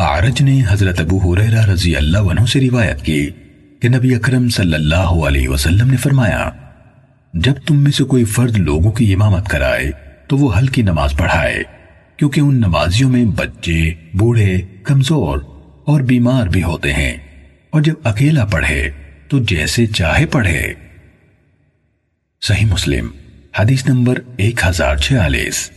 Arch نے حضرت ابو حریرہ رضی اللہ عنہ سے روایت کی کہ نبی اکرم صلی اللہ علیہ وسلم نے فرمایا، جب تم میں سے کوئی فرد لوگوں کی امامت کرائے تو وہ ہلکی نماز پڑھائے، کیونکہ ان نمازیوں میں بچے، بوڑھے، کمزور اور بیمار بھی ہوتے ہیں، اور جب اکیلا پڑھے تو جیسے چاہے پڑھے۔ صحیح مسلم، حدیث نمبر ایک ہزار چھیالیس۔